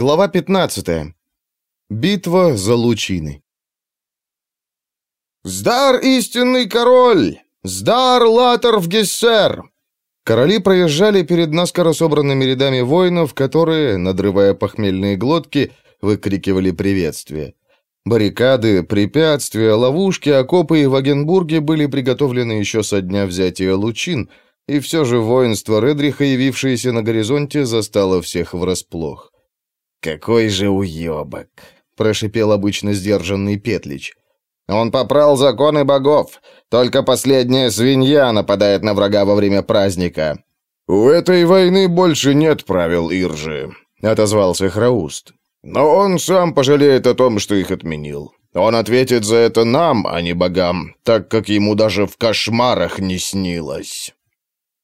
Глава 15. Битва за лучины. «Сдар истинный король! Сдар латер в Гессер!» Короли проезжали перед наскоро собранными рядами воинов, которые, надрывая похмельные глотки, выкрикивали приветствие. Баррикады, препятствия, ловушки, окопы и Вагенбурге были приготовлены еще со дня взятия лучин, и все же воинство Редриха, явившееся на горизонте, застало всех врасплох. «Какой же уебок!» — прошипел обычно сдержанный Петлич. «Он попрал законы богов. Только последняя свинья нападает на врага во время праздника». «У этой войны больше нет правил Иржи», — отозвался Храуст. «Но он сам пожалеет о том, что их отменил. Он ответит за это нам, а не богам, так как ему даже в кошмарах не снилось».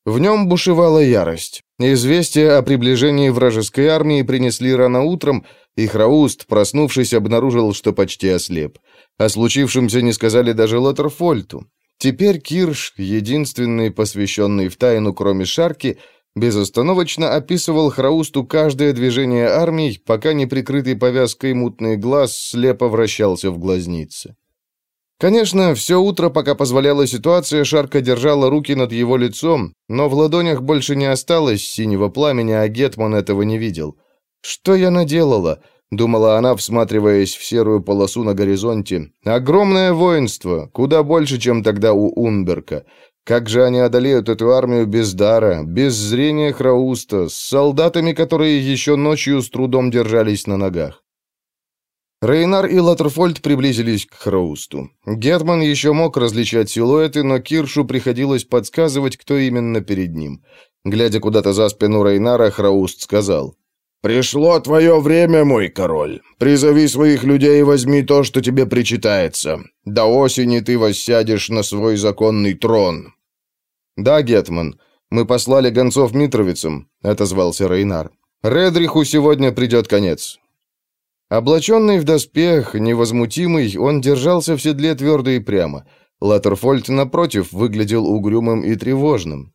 В нем бушевала ярость. Известие о приближении вражеской армии принесли рано утром, и Храуст, проснувшись, обнаружил, что почти ослеп. О случившемся не сказали даже Лоттерфольту. Теперь Кирш, единственный посвященный в тайну, кроме Шарки, безостановочно описывал Храусту каждое движение армий, пока неприкрытый повязкой мутный глаз слепо вращался в глазнице. Конечно, все утро, пока позволяла ситуация, Шарка держала руки над его лицом, но в ладонях больше не осталось синего пламени, а Гетман этого не видел. «Что я наделала?» — думала она, всматриваясь в серую полосу на горизонте. «Огромное воинство, куда больше, чем тогда у Унберка. Как же они одолеют эту армию без дара, без зрения Храуста, с солдатами, которые еще ночью с трудом держались на ногах?» Рейнар и Латерфольд приблизились к Хроусту. Гетман еще мог различать силуэты, но Киршу приходилось подсказывать, кто именно перед ним. Глядя куда-то за спину Рейнара, Храуст сказал, «Пришло твое время, мой король. Призови своих людей и возьми то, что тебе причитается. До осени ты воссядешь на свой законный трон». «Да, Гетман, мы послали гонцов Митровицам», — отозвался Рейнар. «Редриху сегодня придет конец. Облаченный в доспех, невозмутимый, он держался в седле твердо и прямо. Латерфольд, напротив, выглядел угрюмым и тревожным.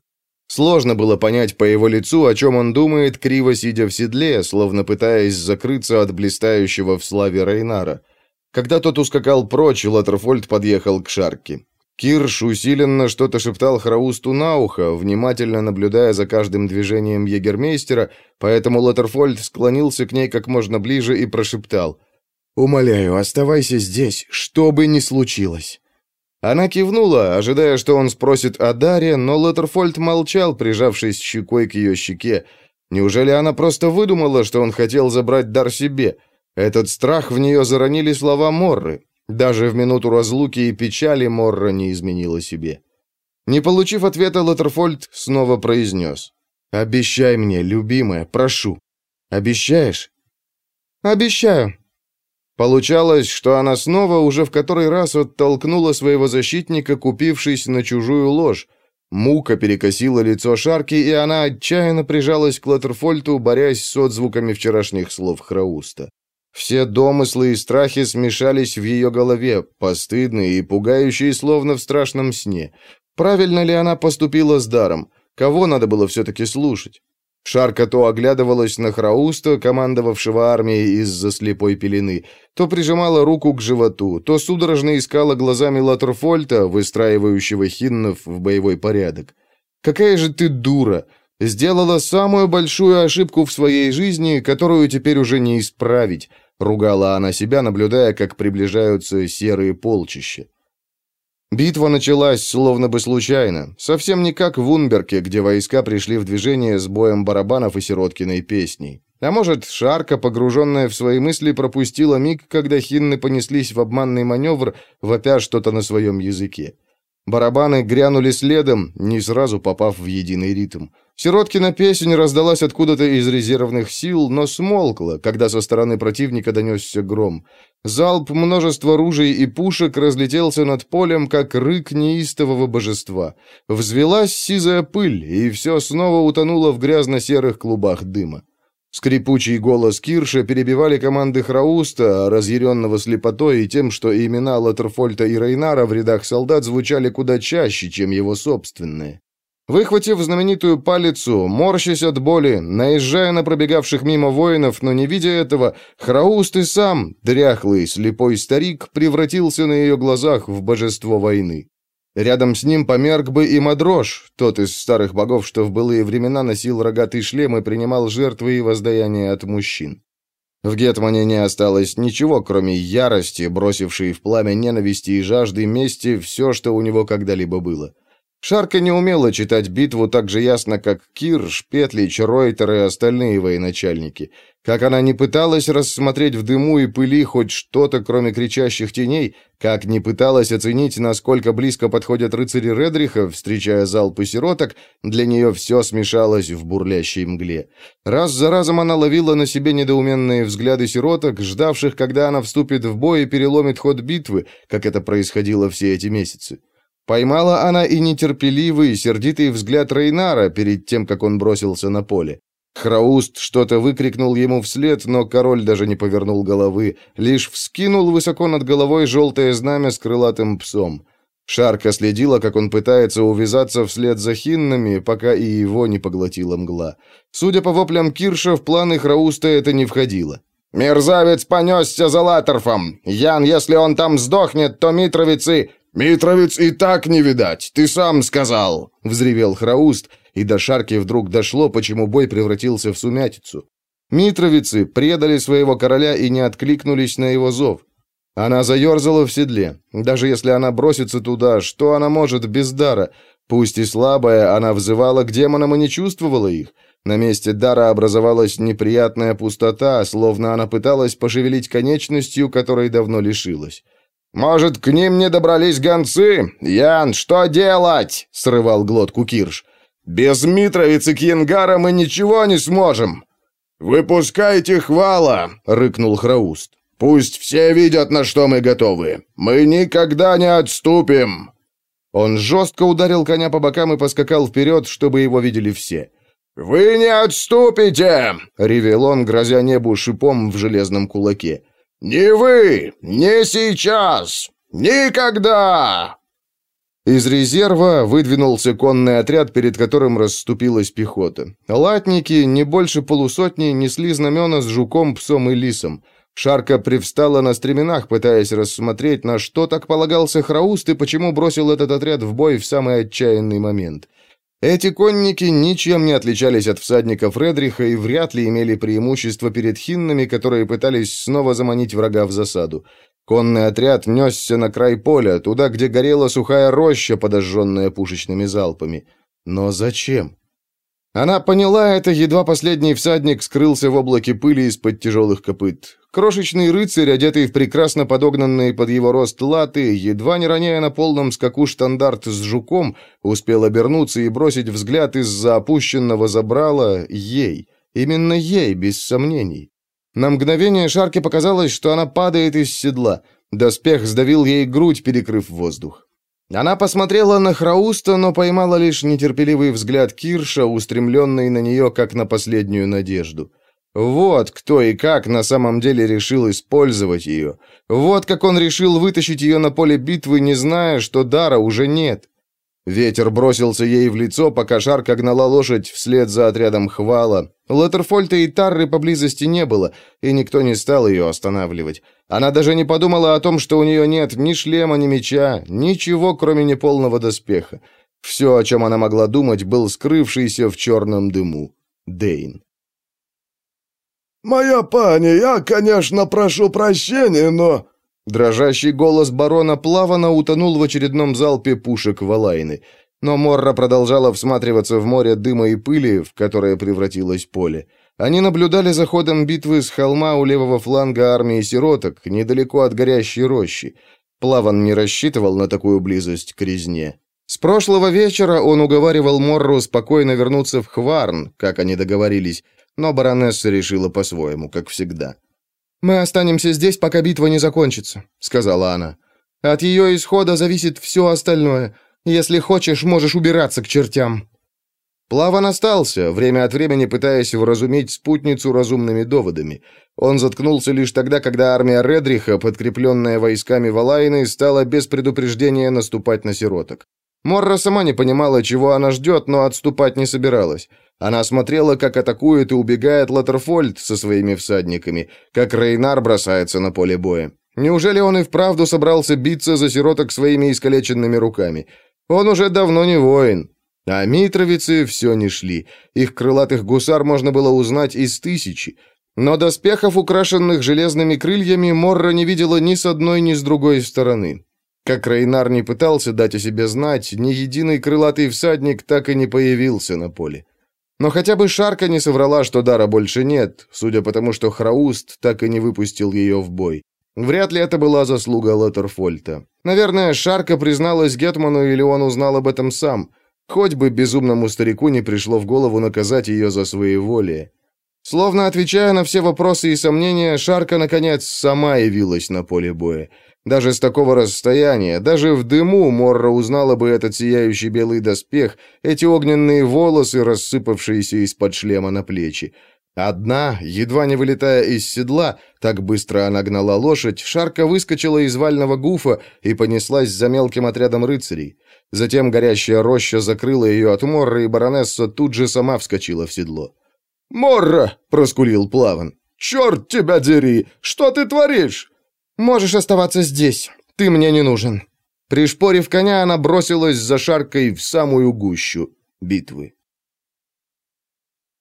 Сложно было понять по его лицу, о чем он думает, криво сидя в седле, словно пытаясь закрыться от блистающего в славе Рейнара. Когда тот ускакал прочь, Латерфольд подъехал к Шарке. Кирш усиленно что-то шептал Храусту на ухо, внимательно наблюдая за каждым движением егермейстера, поэтому Лоттерфольд склонился к ней как можно ближе и прошептал «Умоляю, оставайся здесь, что бы ни случилось». Она кивнула, ожидая, что он спросит о Даре, но Лоттерфольд молчал, прижавшись щекой к ее щеке. Неужели она просто выдумала, что он хотел забрать дар себе? Этот страх в нее заронили слова Морры. Даже в минуту разлуки и печали Морра не изменила себе. Не получив ответа, Лоттерфольд снова произнес. «Обещай мне, любимая, прошу. Обещаешь?» «Обещаю». Получалось, что она снова уже в который раз оттолкнула своего защитника, купившись на чужую ложь. Мука перекосила лицо Шарки, и она отчаянно прижалась к Лоттерфольту, борясь с отзвуками вчерашних слов Храуста. Все домыслы и страхи смешались в ее голове, постыдные и пугающие, словно в страшном сне. Правильно ли она поступила с даром? Кого надо было все-таки слушать? Шарка то оглядывалась на Храуста, командовавшего армией из-за слепой пелены, то прижимала руку к животу, то судорожно искала глазами Латерфольта, выстраивающего хиннов в боевой порядок. «Какая же ты дура! Сделала самую большую ошибку в своей жизни, которую теперь уже не исправить. Ругала она себя, наблюдая, как приближаются серые полчища. Битва началась словно бы случайно, совсем не как в Унберке, где войска пришли в движение с боем барабанов и сироткиной песней. А может, Шарка, погруженная в свои мысли, пропустила миг, когда хинны понеслись в обманный маневр, вопя что-то на своем языке. Барабаны грянули следом, не сразу попав в единый ритм. Сироткина песень раздалась откуда-то из резервных сил, но смолкла, когда со стороны противника донесся гром. Залп множества ружей и пушек разлетелся над полем, как рык неистового божества. Взвелась сизая пыль, и все снова утонуло в грязно-серых клубах дыма. Скрипучий голос Кирша перебивали команды Храуста, разъяренного слепотой и тем, что имена Латерфольта и Рейнара в рядах солдат звучали куда чаще, чем его собственные. Выхватив знаменитую палицу, морщась от боли, наезжая на пробегавших мимо воинов, но не видя этого, Храуст и сам, дряхлый, слепой старик, превратился на ее глазах в божество войны. Рядом с ним померк бы и Мадрош, тот из старых богов, что в былые времена носил рогатый шлем и принимал жертвы и воздаяния от мужчин. В Гетмане не осталось ничего, кроме ярости, бросившей в пламя ненависти и жажды мести все, что у него когда-либо было. Шарка не умела читать битву так же ясно, как Кирш, Петлич, Ройтер и остальные военачальники. Как она не пыталась рассмотреть в дыму и пыли хоть что-то, кроме кричащих теней, как не пыталась оценить, насколько близко подходят рыцари Редриха, встречая залпы сироток, для нее все смешалось в бурлящей мгле. Раз за разом она ловила на себе недоуменные взгляды сироток, ждавших, когда она вступит в бой и переломит ход битвы, как это происходило все эти месяцы. Поймала она и нетерпеливый, сердитый взгляд Рейнара перед тем, как он бросился на поле. Храуст что-то выкрикнул ему вслед, но король даже не повернул головы, лишь вскинул высоко над головой желтое знамя с крылатым псом. Шарка следила, как он пытается увязаться вслед за хиннами, пока и его не поглотила мгла. Судя по воплям Кирша, в планы Храуста это не входило. «Мерзавец понесся за Латерфом! Ян, если он там сдохнет, то Митровицы «Митровец и так не видать, ты сам сказал!» — взревел Храуст, и до Шарки вдруг дошло, почему бой превратился в сумятицу. Митровицы предали своего короля и не откликнулись на его зов. Она заерзала в седле. Даже если она бросится туда, что она может без дара? Пусть и слабая, она взывала к демонам и не чувствовала их. На месте дара образовалась неприятная пустота, словно она пыталась пошевелить конечностью, которой давно лишилась. «Может, к ним не добрались гонцы? Ян, что делать?» — срывал глотку Кирш. «Без Митровицы Кьянгара мы ничего не сможем!» «Выпускайте хвала!» — рыкнул Храуст. «Пусть все видят, на что мы готовы. Мы никогда не отступим!» Он жестко ударил коня по бокам и поскакал вперед, чтобы его видели все. «Вы не отступите!» — ревел он, грозя небу шипом в железном кулаке. «Не вы! Не сейчас! Никогда!» Из резерва выдвинулся конный отряд, перед которым расступилась пехота. Латники, не больше полусотни, несли знамена с жуком, псом и лисом. Шарка привстала на стременах, пытаясь рассмотреть, на что так полагался Храуст и почему бросил этот отряд в бой в самый отчаянный момент. Эти конники ничем не отличались от всадников Редриха и вряд ли имели преимущество перед хиннами, которые пытались снова заманить врага в засаду. Конный отряд несся на край поля, туда, где горела сухая роща, подожженная пушечными залпами. Но зачем? Она поняла это, едва последний всадник скрылся в облаке пыли из-под тяжелых копыт. Крошечный рыцарь, одетый в прекрасно подогнанные под его рост латы, едва не роняя на полном скаку штандарт с жуком, успел обернуться и бросить взгляд из-за опущенного забрала ей. Именно ей, без сомнений. На мгновение Шарке показалось, что она падает из седла. Доспех сдавил ей грудь, перекрыв воздух. Она посмотрела на Храуста, но поймала лишь нетерпеливый взгляд Кирша, устремленный на нее, как на последнюю надежду. Вот кто и как на самом деле решил использовать ее. Вот как он решил вытащить ее на поле битвы, не зная, что дара уже нет. Ветер бросился ей в лицо, пока Шарка гнала лошадь вслед за отрядом Хвала. Латерфольта и Тарры поблизости не было, и никто не стал ее останавливать. Она даже не подумала о том, что у нее нет ни шлема, ни меча, ничего, кроме неполного доспеха. Все, о чем она могла думать, был скрывшийся в черном дыму Дейн. «Моя пани, я, конечно, прошу прощения, но...» Дрожащий голос барона плавано утонул в очередном залпе пушек Валайны. Но Морра продолжала всматриваться в море дыма и пыли, в которое превратилось поле. Они наблюдали за ходом битвы с холма у левого фланга армии сироток, недалеко от горящей рощи. Плаван не рассчитывал на такую близость к резне. С прошлого вечера он уговаривал Морру спокойно вернуться в Хварн, как они договорились, но баронесса решила по-своему, как всегда. «Мы останемся здесь, пока битва не закончится», — сказала она. «От ее исхода зависит все остальное. Если хочешь, можешь убираться к чертям». Плаван остался, время от времени пытаясь вразумить спутницу разумными доводами. Он заткнулся лишь тогда, когда армия Редриха, подкрепленная войсками Валайны, стала без предупреждения наступать на сироток. Морра сама не понимала, чего она ждет, но отступать не собиралась. Она смотрела, как атакует и убегает Латерфольд со своими всадниками, как Рейнар бросается на поле боя. Неужели он и вправду собрался биться за сироток своими искалеченными руками? Он уже давно не воин. А митровицы все не шли. Их крылатых гусар можно было узнать из тысячи. Но доспехов, украшенных железными крыльями, Морра не видела ни с одной, ни с другой стороны. Как Рейнар не пытался дать о себе знать, ни единый крылатый всадник так и не появился на поле. Но хотя бы Шарка не соврала, что дара больше нет, судя по тому, что Храуст так и не выпустил ее в бой. Вряд ли это была заслуга Лоттерфольта. Наверное, Шарка призналась Гетману, или он узнал об этом сам. Хоть бы безумному старику не пришло в голову наказать ее за своеволие. Словно отвечая на все вопросы и сомнения, Шарка, наконец, сама явилась на поле боя. Даже с такого расстояния, даже в дыму Морра узнала бы этот сияющий белый доспех, эти огненные волосы, рассыпавшиеся из-под шлема на плечи. Одна, едва не вылетая из седла, так быстро она гнала лошадь, Шарка выскочила из вального гуфа и понеслась за мелким отрядом рыцарей. Затем горящая роща закрыла ее от Морра, и баронесса тут же сама вскочила в седло. «Морра!» — проскулил Плаван. «Черт тебя дери! Что ты творишь?» «Можешь оставаться здесь. Ты мне не нужен». Пришпорив коня, она бросилась за шаркой в самую гущу битвы.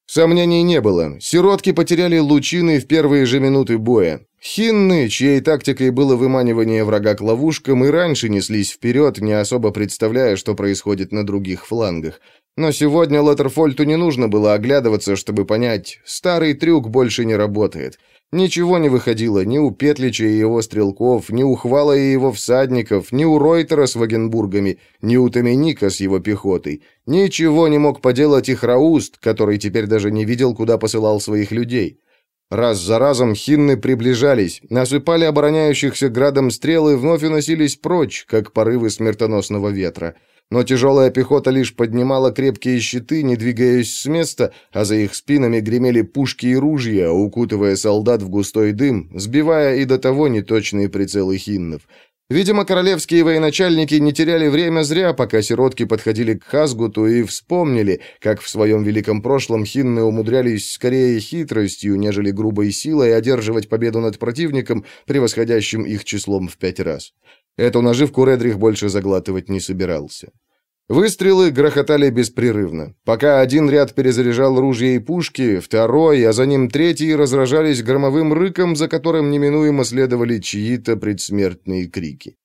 Сомнений не было. Сиротки потеряли лучины в первые же минуты боя. Хинны, чьей тактикой было выманивание врага к ловушкам, и раньше неслись вперед, не особо представляя, что происходит на других флангах. Но сегодня Лоттерфольту не нужно было оглядываться, чтобы понять, старый трюк больше не работает. Ничего не выходило ни у Петлича и его стрелков, ни у Хвала и его всадников, ни у Ройтера с Вагенбургами, ни у Томеника с его пехотой. Ничего не мог поделать их Рауст, который теперь даже не видел, куда посылал своих людей. Раз за разом хинны приближались, насыпали обороняющихся градом стрелы и вновь уносились прочь, как порывы смертоносного ветра но тяжелая пехота лишь поднимала крепкие щиты, не двигаясь с места, а за их спинами гремели пушки и ружья, укутывая солдат в густой дым, сбивая и до того неточные прицелы хиннов. Видимо, королевские военачальники не теряли время зря, пока сиротки подходили к Хазгуту и вспомнили, как в своем великом прошлом хинны умудрялись скорее хитростью, нежели грубой силой одерживать победу над противником, превосходящим их числом в пять раз. Эту наживку Редрих больше заглатывать не собирался. Выстрелы грохотали беспрерывно. Пока один ряд перезаряжал ружья и пушки, второй, а за ним третий разражались громовым рыком, за которым неминуемо следовали чьи-то предсмертные крики.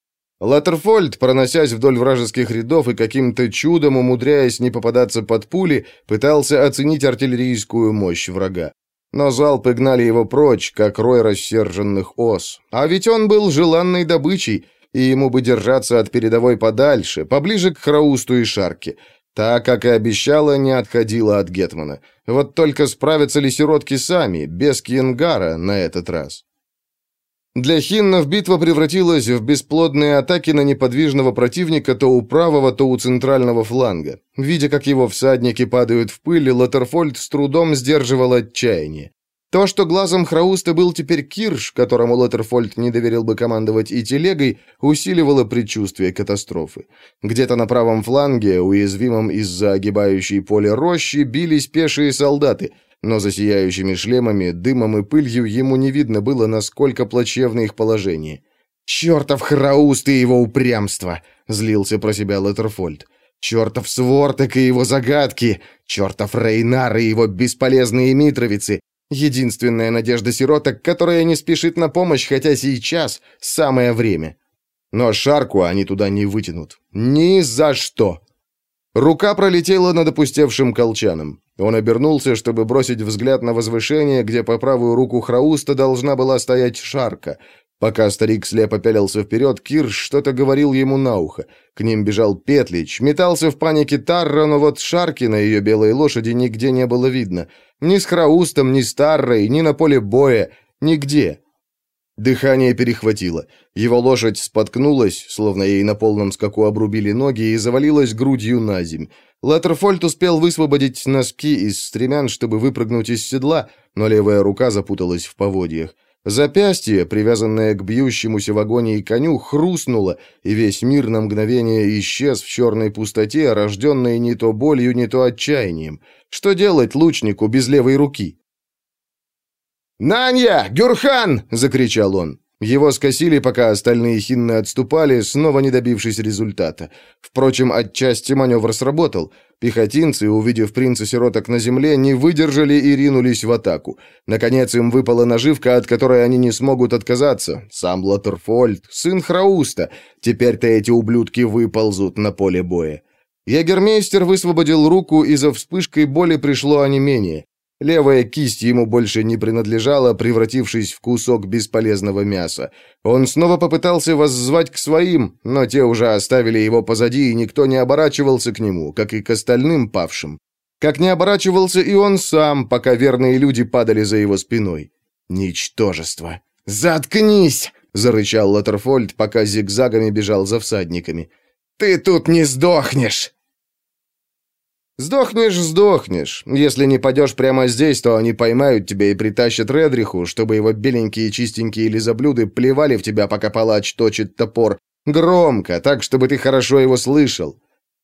Латтерфольд, проносясь вдоль вражеских рядов и каким-то чудом умудряясь не попадаться под пули, пытался оценить артиллерийскую мощь врага. Но залпы гнали его прочь, как рой рассерженных ос. А ведь он был желанной добычей, и ему бы держаться от передовой подальше, поближе к Храусту и Шарке. Та, как и обещала, не отходила от Гетмана. Вот только справятся ли сиротки сами, без Кьенгара на этот раз? Для хиннов битва превратилась в бесплодные атаки на неподвижного противника то у правого, то у центрального фланга. Видя, как его всадники падают в пыль, Латерфольд с трудом сдерживал отчаяние. То, что глазом Храуста был теперь Кирш, которому Лоттерфольд не доверил бы командовать и телегой, усиливало предчувствие катастрофы. Где-то на правом фланге, уязвимом из-за огибающей поле рощи, бились пешие солдаты, но за сияющими шлемами, дымом и пылью ему не видно было, насколько плачевно их положение. «Чертов Храуст и его упрямство!» — злился про себя Лоттерфольд. «Чертов Свортек и его загадки! Чертов Рейнар и его бесполезные митровицы! Единственная надежда сироток, которая не спешит на помощь, хотя сейчас самое время. Но шарку они туда не вытянут. Ни за что. Рука пролетела над опустевшим колчаном. Он обернулся, чтобы бросить взгляд на возвышение, где по правую руку Храуста должна была стоять шарка. Пока старик слепо пялился вперед, Кирш что-то говорил ему на ухо. К ним бежал Петлич, метался в панике Тарра, но вот шарки на ее белой лошади нигде не было видно. Ни с Храустом, ни с Таррой, ни на поле боя, нигде. Дыхание перехватило. Его лошадь споткнулась, словно ей на полном скаку обрубили ноги, и завалилась грудью на земь. Латтерфольд успел высвободить носки из стремян, чтобы выпрыгнуть из седла, но левая рука запуталась в поводьях. Запястье, привязанное к бьющемуся в агонии коню, хрустнуло, и весь мир на мгновение исчез в черной пустоте, рожденной не то болью, не то отчаянием. Что делать лучнику без левой руки? «Нанья! Гюрхан!» — закричал он. Его скосили, пока остальные хинны отступали, снова не добившись результата. Впрочем, отчасти маневр сработал. Пехотинцы, увидев принца-сироток на земле, не выдержали и ринулись в атаку. Наконец им выпала наживка, от которой они не смогут отказаться. Сам Латерфольд, сын Храуста. Теперь-то эти ублюдки выползут на поле боя. Егермейстер высвободил руку, и за вспышкой боли пришло онемение. Левая кисть ему больше не принадлежала, превратившись в кусок бесполезного мяса. Он снова попытался воззвать к своим, но те уже оставили его позади, и никто не оборачивался к нему, как и к остальным павшим. Как не оборачивался и он сам, пока верные люди падали за его спиной. Ничтожество. «Заткнись!» — зарычал Латерфольд, пока зигзагами бежал за всадниками. «Ты тут не сдохнешь!» Сдохнешь, сдохнешь. Если не падешь прямо здесь, то они поймают тебя и притащат Редриху, чтобы его беленькие чистенькие лизоблюды плевали в тебя, пока палач точит топор. Громко, так, чтобы ты хорошо его слышал.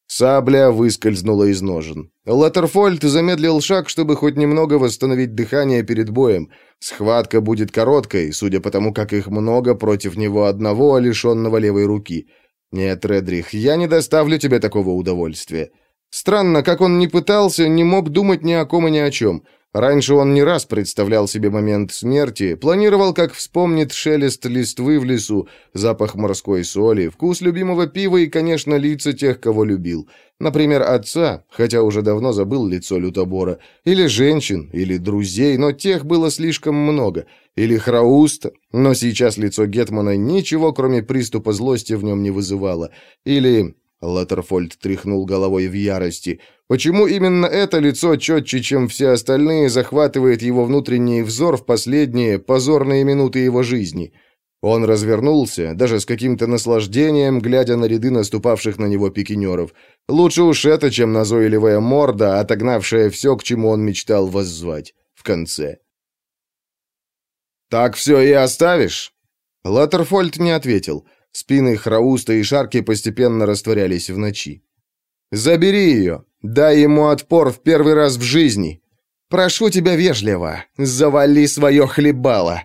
Сабля выскользнула из ножен. Латерфольд замедлил шаг, чтобы хоть немного восстановить дыхание перед боем. Схватка будет короткой, судя по тому, как их много против него одного, лишенного левой руки. Нет, Редрих, я не доставлю тебе такого удовольствия. Странно, как он не пытался, не мог думать ни о ком и ни о чем. Раньше он не раз представлял себе момент смерти, планировал, как вспомнит шелест листвы в лесу, запах морской соли, вкус любимого пива и, конечно, лица тех, кого любил. Например, отца, хотя уже давно забыл лицо лютобора, или женщин, или друзей, но тех было слишком много, или Храуста, но сейчас лицо Гетмана ничего, кроме приступа злости, в нем не вызывало, или Латерфольд тряхнул головой в ярости. Почему именно это лицо четче, чем все остальные, захватывает его внутренний взор в последние позорные минуты его жизни? Он развернулся, даже с каким-то наслаждением, глядя на ряды наступавших на него пикинеров. Лучше уж это, чем назойливая морда, отогнавшая все, к чему он мечтал воззвать. В конце. «Так все и оставишь?» Латерфольд не ответил. Спины Храуста и Шарки постепенно растворялись в ночи. «Забери ее! Дай ему отпор в первый раз в жизни! Прошу тебя вежливо! Завали свое хлебало!»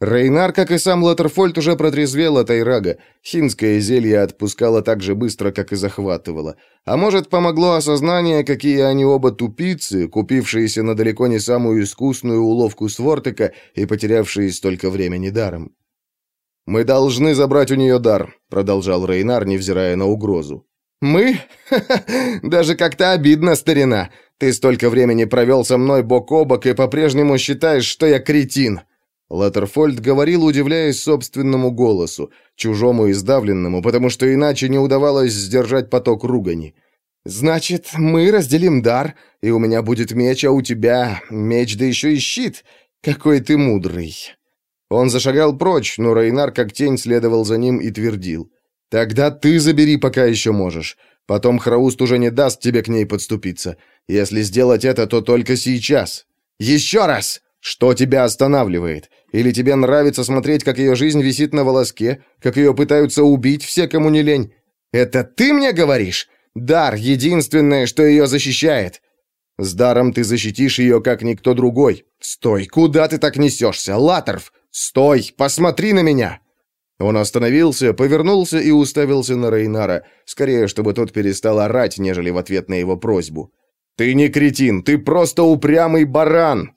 Рейнар, как и сам Латерфольд, уже протрезвел от Айрага. Хинское зелье отпускало так же быстро, как и захватывало. А может, помогло осознание, какие они оба тупицы, купившиеся на далеко не самую искусную уловку Свортека и потерявшие столько времени даром. «Мы должны забрать у нее дар», — продолжал Рейнар, невзирая на угрозу. «Мы? Даже как-то обидно, старина. Ты столько времени провел со мной бок о бок и по-прежнему считаешь, что я кретин». Латерфольд говорил, удивляясь собственному голосу, чужому и сдавленному, потому что иначе не удавалось сдержать поток ругани. «Значит, мы разделим дар, и у меня будет меч, а у тебя меч, да еще и щит. Какой ты мудрый!» Он зашагал прочь, но Рейнар как тень следовал за ним и твердил. «Тогда ты забери, пока еще можешь. Потом Храуст уже не даст тебе к ней подступиться. Если сделать это, то только сейчас. Еще раз! Что тебя останавливает? Или тебе нравится смотреть, как ее жизнь висит на волоске, как ее пытаются убить все, кому не лень? Это ты мне говоришь? Дар — единственное, что ее защищает. С даром ты защитишь ее, как никто другой. Стой, куда ты так несешься, Латерв? «Стой! Посмотри на меня!» Он остановился, повернулся и уставился на Рейнара, скорее, чтобы тот перестал орать, нежели в ответ на его просьбу. «Ты не кретин, ты просто упрямый баран!»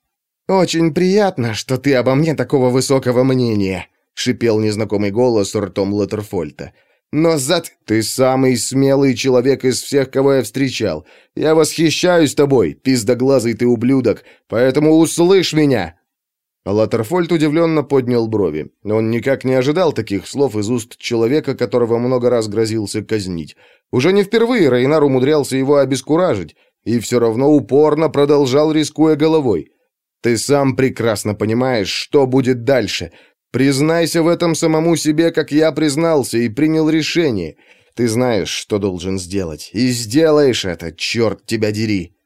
«Очень приятно, что ты обо мне такого высокого мнения», — шипел незнакомый голос ртом Латерфольта. «Но зад... Ты самый смелый человек из всех, кого я встречал. Я восхищаюсь тобой, пиздоглазый ты ублюдок, поэтому услышь меня. Латерфольд удивленно поднял брови. Он никак не ожидал таких слов из уст человека, которого много раз грозился казнить. Уже не впервые Рейнар умудрялся его обескуражить, и все равно упорно продолжал, рискуя головой. «Ты сам прекрасно понимаешь, что будет дальше. Признайся в этом самому себе, как я признался, и принял решение. Ты знаешь, что должен сделать, и сделаешь это, черт тебя дери!»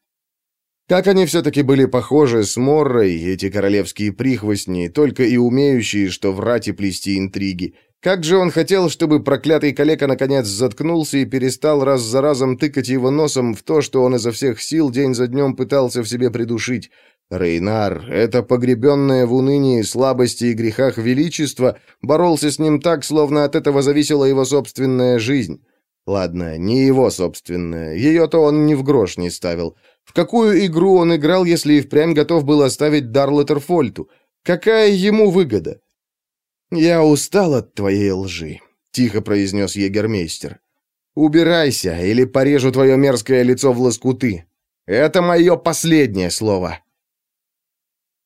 Как они все-таки были похожи с Моррой, эти королевские прихвостни, только и умеющие, что врать и плести интриги. Как же он хотел, чтобы проклятый калека наконец заткнулся и перестал раз за разом тыкать его носом в то, что он изо всех сил день за днем пытался в себе придушить. Рейнар, это погребенное в унынии, слабости и грехах величество, боролся с ним так, словно от этого зависела его собственная жизнь. Ладно, не его собственная, ее-то он ни в грош не ставил. В какую игру он играл, если и впрямь готов был оставить дар Леттерфольту? Какая ему выгода? «Я устал от твоей лжи», — тихо произнес егермейстер. «Убирайся, или порежу твое мерзкое лицо в лоскуты. Это мое последнее слово».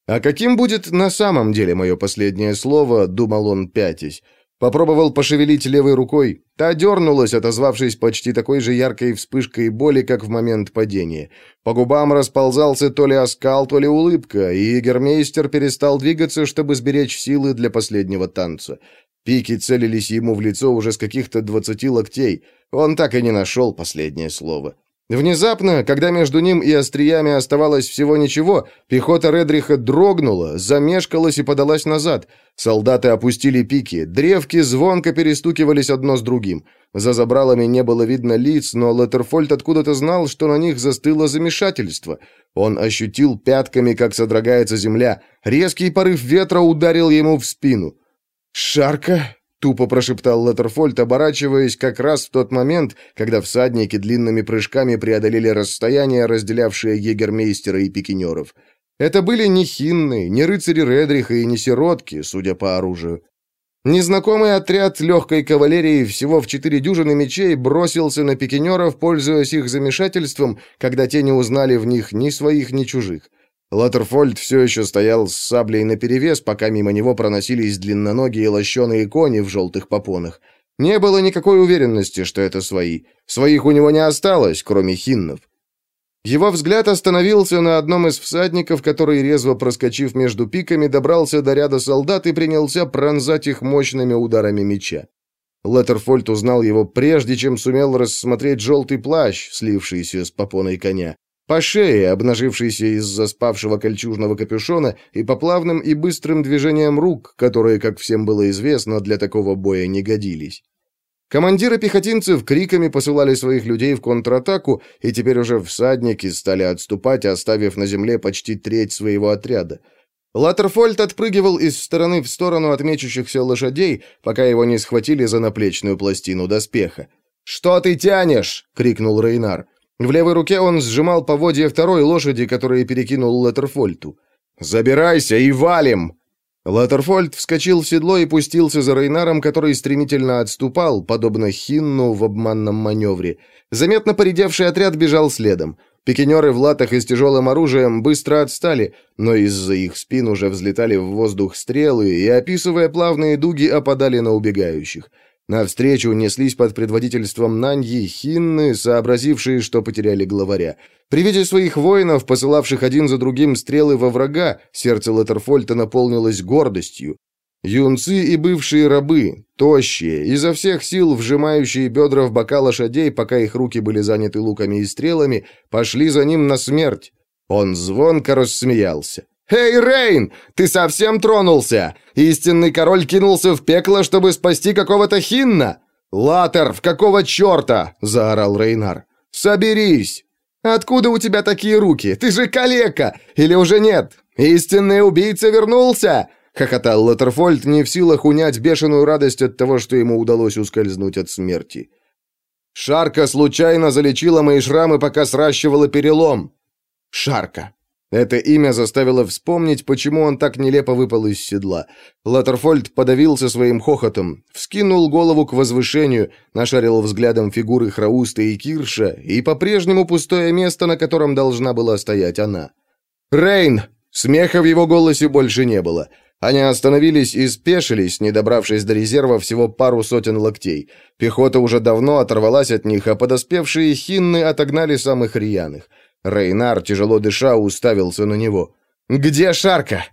«А каким будет на самом деле мое последнее слово?» — думал он, пятясь. Попробовал пошевелить левой рукой. Та дернулась, отозвавшись почти такой же яркой вспышкой боли, как в момент падения. По губам расползался то ли оскал, то ли улыбка, и Гермейстер перестал двигаться, чтобы сберечь силы для последнего танца. Пики целились ему в лицо уже с каких-то двадцати локтей. Он так и не нашел последнее слово. Внезапно, когда между ним и остриями оставалось всего ничего, пехота Редриха дрогнула, замешкалась и подалась назад. Солдаты опустили пики, древки звонко перестукивались одно с другим. За забралами не было видно лиц, но Леттерфольд откуда-то знал, что на них застыло замешательство. Он ощутил пятками, как содрогается земля. Резкий порыв ветра ударил ему в спину. «Шарка!» Тупо прошептал Леттерфольд, оборачиваясь как раз в тот момент, когда всадники длинными прыжками преодолели расстояние, разделявшее егермейстера и пикинеров. Это были не хинны, не рыцари Редриха и не сиротки, судя по оружию. Незнакомый отряд легкой кавалерии всего в четыре дюжины мечей бросился на пикинеров, пользуясь их замешательством, когда те не узнали в них ни своих, ни чужих. Латтерфольд все еще стоял с саблей наперевес, пока мимо него проносились длинноногие лощеные кони в желтых попонах. Не было никакой уверенности, что это свои. Своих у него не осталось, кроме хиннов. Его взгляд остановился на одном из всадников, который, резво проскочив между пиками, добрался до ряда солдат и принялся пронзать их мощными ударами меча. Леттерфольд узнал его прежде, чем сумел рассмотреть желтый плащ, слившийся с попоной коня по шее, обнажившейся из-за спавшего кольчужного капюшона, и по плавным и быстрым движениям рук, которые, как всем было известно, для такого боя не годились. Командиры пехотинцев криками посылали своих людей в контратаку, и теперь уже всадники стали отступать, оставив на земле почти треть своего отряда. Латтерфольд отпрыгивал из стороны в сторону от мечущихся лошадей, пока его не схватили за наплечную пластину доспеха. «Что ты тянешь?» — крикнул Рейнар. В левой руке он сжимал поводья второй лошади, которую перекинул Леттерфольту. «Забирайся и валим!» Латтерфольд вскочил в седло и пустился за Рейнаром, который стремительно отступал, подобно Хинну в обманном маневре. Заметно поредевший отряд бежал следом. Пикинеры в латах и с тяжелым оружием быстро отстали, но из-за их спин уже взлетали в воздух стрелы и, описывая плавные дуги, опадали на убегающих. Навстречу неслись под предводительством Наньи хинны, сообразившие, что потеряли главаря. При виде своих воинов, посылавших один за другим стрелы во врага, сердце Леттерфольта наполнилось гордостью. Юнцы и бывшие рабы, тощие, изо всех сил вжимающие бедра в бока лошадей, пока их руки были заняты луками и стрелами, пошли за ним на смерть. Он звонко рассмеялся. «Эй, Рейн, ты совсем тронулся? Истинный король кинулся в пекло, чтобы спасти какого-то хинна?» «Латер, в какого черта?» — заорал Рейнар. «Соберись!» «Откуда у тебя такие руки? Ты же калека! Или уже нет? Истинный убийца вернулся!» — хохотал Латерфольд, не в силах унять бешеную радость от того, что ему удалось ускользнуть от смерти. «Шарка случайно залечила мои шрамы, пока сращивала перелом». «Шарка. Это имя заставило вспомнить, почему он так нелепо выпал из седла. Латерфольд подавился своим хохотом, вскинул голову к возвышению, нашарил взглядом фигуры Храуста и Кирша и по-прежнему пустое место, на котором должна была стоять она. «Рейн!» Смеха в его голосе больше не было. Они остановились и спешились, не добравшись до резерва всего пару сотен локтей. Пехота уже давно оторвалась от них, а подоспевшие хинны отогнали самых рьяных. Рейнар, тяжело дыша, уставился на него. «Где Шарка?»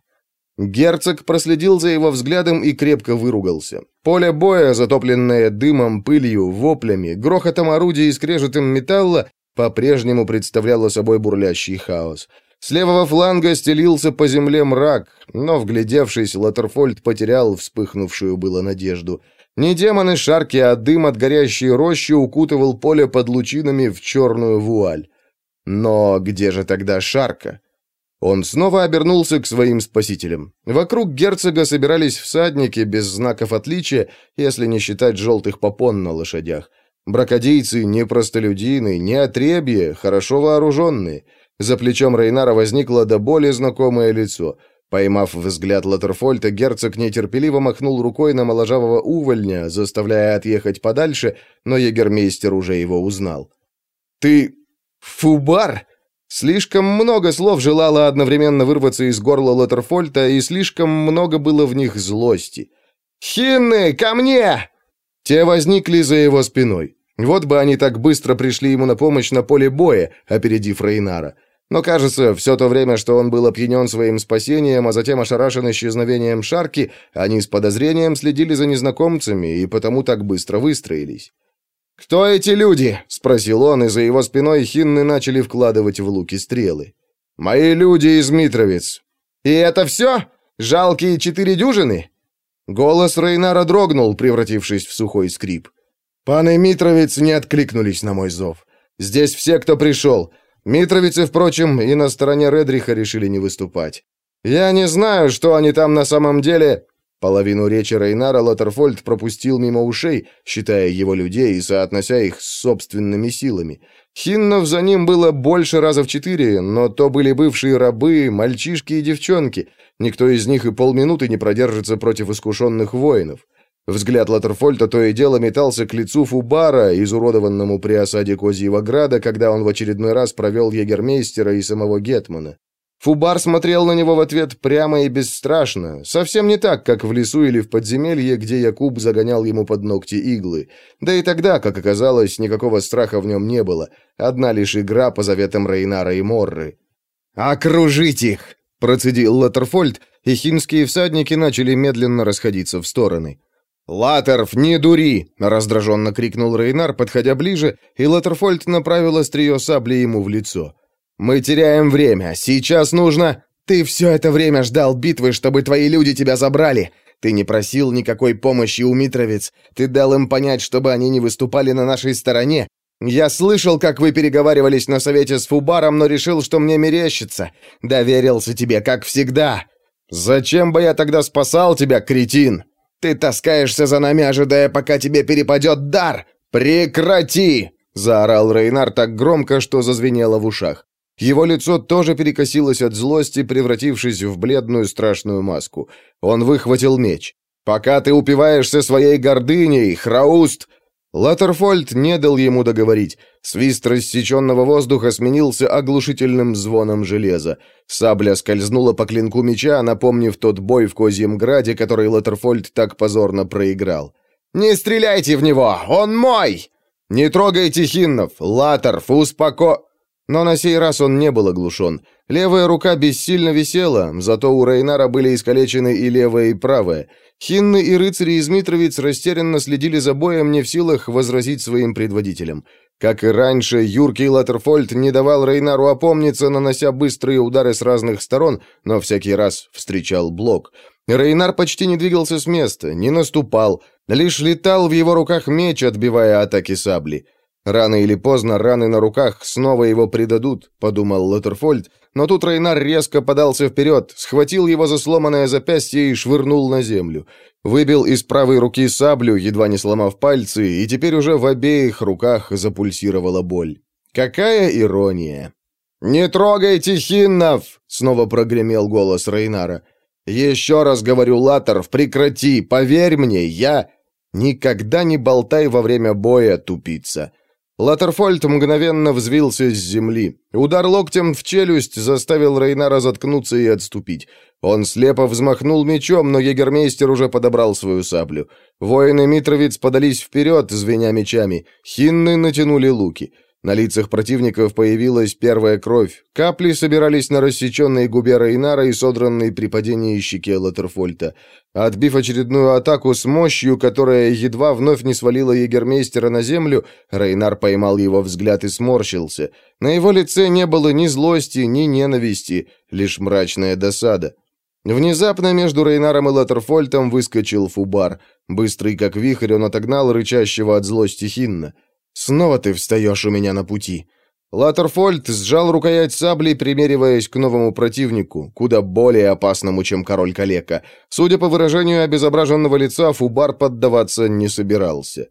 Герцог проследил за его взглядом и крепко выругался. Поле боя, затопленное дымом, пылью, воплями, грохотом орудий и скрежетом металла, по-прежнему представляла собой бурлящий хаос. С левого фланга стелился по земле мрак, но, вглядевшись, Латерфольд потерял вспыхнувшую было надежду. Не демоны шарки, а дым от горящей рощи укутывал поле под лучинами в черную вуаль. Но где же тогда шарка? Он снова обернулся к своим спасителям. Вокруг герцога собирались всадники без знаков отличия, если не считать желтых попон на лошадях. Бракодейцы не простолюдины, не отребье, хорошо вооруженные — за плечом Рейнара возникло до боли знакомое лицо. Поймав взгляд Латерфольта, герцог нетерпеливо махнул рукой на моложавого увольня, заставляя отъехать подальше, но егермейстер уже его узнал. «Ты... фубар?» Слишком много слов желало одновременно вырваться из горла Латерфольта, и слишком много было в них злости. «Хинны, ко мне!» Те возникли за его спиной. Вот бы они так быстро пришли ему на помощь на поле боя, опередив Рейнара. Но, кажется, все то время, что он был опьянен своим спасением, а затем ошарашен исчезновением Шарки, они с подозрением следили за незнакомцами и потому так быстро выстроились. «Кто эти люди?» — спросил он, и за его спиной хинны начали вкладывать в луки стрелы. «Мои люди из Митровиц». «И это все? Жалкие четыре дюжины?» Голос Рейнара дрогнул, превратившись в сухой скрип. «Паны Митровиц не откликнулись на мой зов. Здесь все, кто пришел. Митровицы, впрочем, и на стороне Редриха решили не выступать. Я не знаю, что они там на самом деле...» Половину речи Рейнара Лоттерфольд пропустил мимо ушей, считая его людей и соотнося их с собственными силами. Хиннов за ним было больше раза в четыре, но то были бывшие рабы, мальчишки и девчонки. Никто из них и полминуты не продержится против искушенных воинов. Взгляд Латерфольта то и дело метался к лицу Фубара, изуродованному при осаде Козьего Града, когда он в очередной раз провел егермейстера и самого Гетмана. Фубар смотрел на него в ответ прямо и бесстрашно, совсем не так, как в лесу или в подземелье, где Якуб загонял ему под ногти иглы. Да и тогда, как оказалось, никакого страха в нем не было, одна лишь игра по заветам Рейнара и Морры. «Окружить их!» — процедил Латерфольд, и химские всадники начали медленно расходиться в стороны. «Латерф, не дури!» — раздраженно крикнул Рейнар, подходя ближе, и Латерфольд направил острие сабли ему в лицо. «Мы теряем время. Сейчас нужно...» «Ты все это время ждал битвы, чтобы твои люди тебя забрали. Ты не просил никакой помощи у Митровец. Ты дал им понять, чтобы они не выступали на нашей стороне. Я слышал, как вы переговаривались на совете с Фубаром, но решил, что мне мерещится. Доверился тебе, как всегда. Зачем бы я тогда спасал тебя, кретин?» Ты таскаешься за нами, ожидая, пока тебе перепадет дар! Прекрати!» — заорал Рейнар так громко, что зазвенело в ушах. Его лицо тоже перекосилось от злости, превратившись в бледную страшную маску. Он выхватил меч. «Пока ты упиваешься своей гордыней, Храуст, Латерфольд не дал ему договорить. Свист рассеченного воздуха сменился оглушительным звоном железа. Сабля скользнула по клинку меча, напомнив тот бой в Козьем Граде, который Латерфольд так позорно проиграл. «Не стреляйте в него! Он мой!» «Не трогайте Хиннов! Латерф, успоко...» Но на сей раз он не был оглушен. Левая рука бессильно висела, зато у Рейнара были искалечены и левая, и правая. Хинны и рыцари из Митровиц растерянно следили за боем, не в силах возразить своим предводителям. Как и раньше, юркий Латерфольд не давал Рейнару опомниться, нанося быстрые удары с разных сторон, но всякий раз встречал блок. Рейнар почти не двигался с места, не наступал, лишь летал в его руках меч, отбивая атаки сабли. Рано или поздно раны на руках снова его предадут, подумал Латерфольд, но тут Рейнар резко подался вперед, схватил его за сломанное запястье и швырнул на землю. Выбил из правой руки саблю, едва не сломав пальцы, и теперь уже в обеих руках запульсировала боль. Какая ирония! «Не трогайте хиннов!» — снова прогремел голос Рейнара. «Еще раз говорю, Латорв, прекрати, поверь мне, я...» «Никогда не болтай во время боя, тупица!» Латерфольд мгновенно взвился с земли. Удар локтем в челюсть заставил Рейнара заткнуться и отступить. Он слепо взмахнул мечом, но егермейстер уже подобрал свою саблю. Воины Митровиц подались вперед, звеня мечами. Хинны натянули луки. На лицах противников появилась первая кровь. Капли собирались на рассеченной губе Рейнара и содранной при падении щеке Латерфольта. Отбив очередную атаку с мощью, которая едва вновь не свалила егермейстера на землю, Рейнар поймал его взгляд и сморщился. На его лице не было ни злости, ни ненависти, лишь мрачная досада. Внезапно между Рейнаром и Латерфольтом выскочил Фубар. Быстрый как вихрь, он отогнал рычащего от злости Хинна. «Снова ты встаешь у меня на пути». Латерфольд сжал рукоять сабли, примериваясь к новому противнику, куда более опасному, чем король Калека. Судя по выражению обезображенного лица, Фубар поддаваться не собирался.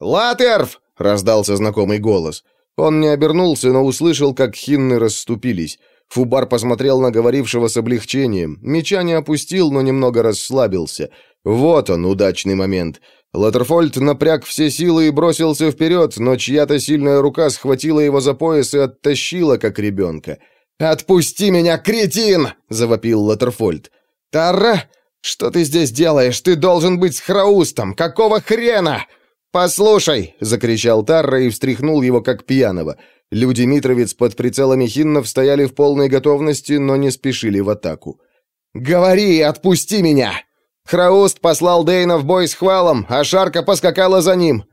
«Латерф!» — раздался знакомый голос. Он не обернулся, но услышал, как хинны расступились. Фубар посмотрел на говорившего с облегчением. Меча не опустил, но немного расслабился. Вот он, удачный момент. Латерфольд напряг все силы и бросился вперед, но чья-то сильная рука схватила его за пояс и оттащила, как ребенка. «Отпусти меня, кретин!» — завопил Латерфольд. «Тарра, что ты здесь делаешь? Ты должен быть с Храустом! Какого хрена?» «Послушай!» — закричал Тарра и встряхнул его, как пьяного. Люди Митровец под прицелами хиннов стояли в полной готовности, но не спешили в атаку. «Говори, отпусти меня!» Храуст послал Дейна в бой с Хвалом, а Шарка поскакала за ним.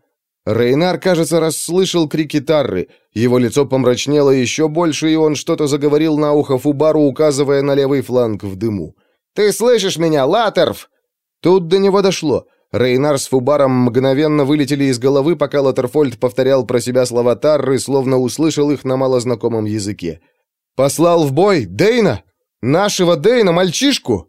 Рейнар, кажется, расслышал крики Тарры. Его лицо помрачнело еще больше, и он что-то заговорил на ухо Фубару, указывая на левый фланг в дыму. «Ты слышишь меня, Латерф?» Тут до него дошло. Рейнар с Фубаром мгновенно вылетели из головы, пока Латерфольд повторял про себя слова Тарры, словно услышал их на малознакомом языке. «Послал в бой Дейна? Нашего Дейна, мальчишку?»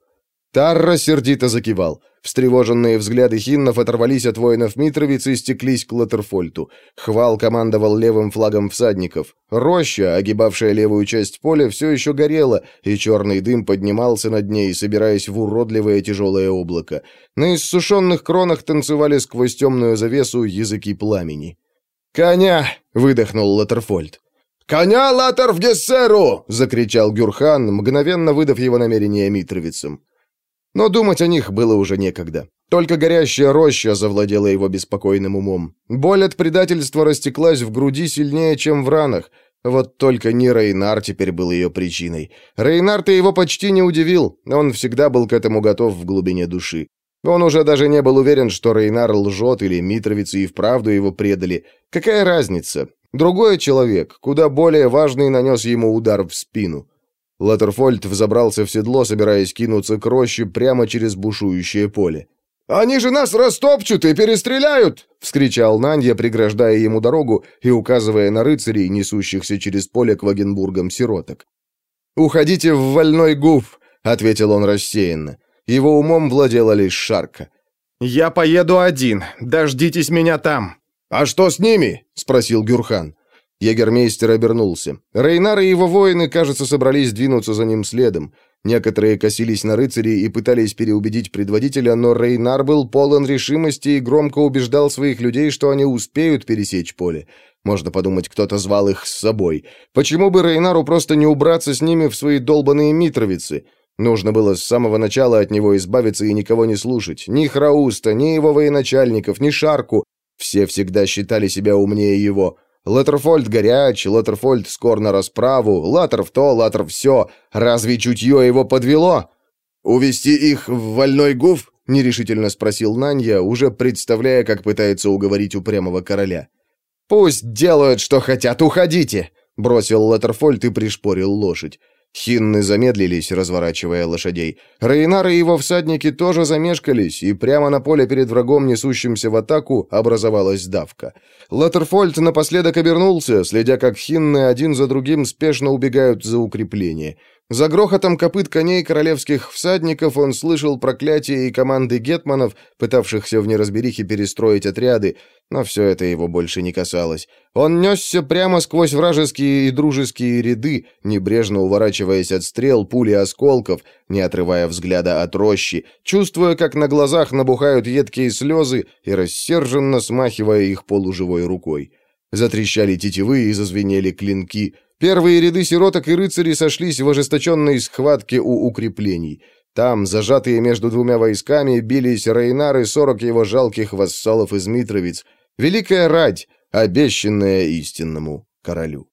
Тарра сердито закивал. Встревоженные взгляды хиннов оторвались от воинов Митровицы и стеклись к Латерфольту. Хвал командовал левым флагом всадников. Роща, огибавшая левую часть поля, все еще горела, и черный дым поднимался над ней, собираясь в уродливое тяжелое облако. На иссушенных кронах танцевали сквозь темную завесу языки пламени. «Коня!» — выдохнул Латерфольд. «Коня, Латер, в Гессеру!» — закричал Гюрхан, мгновенно выдав его намерение митровицам. Но думать о них было уже некогда. Только горящая роща завладела его беспокойным умом. Боль от предательства растеклась в груди сильнее, чем в ранах. Вот только не Рейнар теперь был ее причиной. Рейнар-то его почти не удивил, он всегда был к этому готов в глубине души. Он уже даже не был уверен, что Рейнар лжет или Митровицы и вправду его предали. Какая разница? Другой человек, куда более важный, нанес ему удар в спину. Латерфольд взобрался в седло, собираясь кинуться к роще прямо через бушующее поле. «Они же нас растопчут и перестреляют!» — вскричал Нанья, преграждая ему дорогу и указывая на рыцарей, несущихся через поле к Вагенбургам сироток. «Уходите в вольной гуф», — ответил он рассеянно. Его умом владела лишь Шарка. «Я поеду один. Дождитесь меня там». «А что с ними?» — спросил Гюрхан. Егермейстер обернулся. Рейнар и его воины, кажется, собрались двинуться за ним следом. Некоторые косились на рыцарей и пытались переубедить предводителя, но Рейнар был полон решимости и громко убеждал своих людей, что они успеют пересечь поле. Можно подумать, кто-то звал их с собой. Почему бы Рейнару просто не убраться с ними в свои долбанные Митровицы? Нужно было с самого начала от него избавиться и никого не слушать. Ни Храуста, ни его военачальников, ни Шарку. Все всегда считали себя умнее его. Латерфольд горяч, Латерфольд скор на расправу, в то, Латер все. Разве чутье его подвело? Увести их в вольной гуф? нерешительно спросил Нанья, уже представляя, как пытается уговорить упрямого короля. Пусть делают, что хотят, уходите, бросил Латерфольд и пришпорил лошадь. Хинны замедлились, разворачивая лошадей. Рейнар и его всадники тоже замешкались, и прямо на поле перед врагом, несущимся в атаку, образовалась давка. Латерфольд напоследок обернулся, следя, как хинны один за другим спешно убегают за укрепление. За грохотом копыт коней королевских всадников он слышал проклятия и команды гетманов, пытавшихся в неразберихе перестроить отряды, но все это его больше не касалось. Он несся прямо сквозь вражеские и дружеские ряды, небрежно уворачиваясь от стрел, пули осколков, не отрывая взгляда от рощи, чувствуя, как на глазах набухают едкие слезы и рассерженно смахивая их полуживой рукой. Затрещали тетивы и зазвенели клинки — Первые ряды сироток и рыцарей сошлись в ожесточенной схватке у укреплений. Там, зажатые между двумя войсками, бились Рейнар и сорок его жалких вассалов из Митровиц. Великая рать! обещанное истинному королю.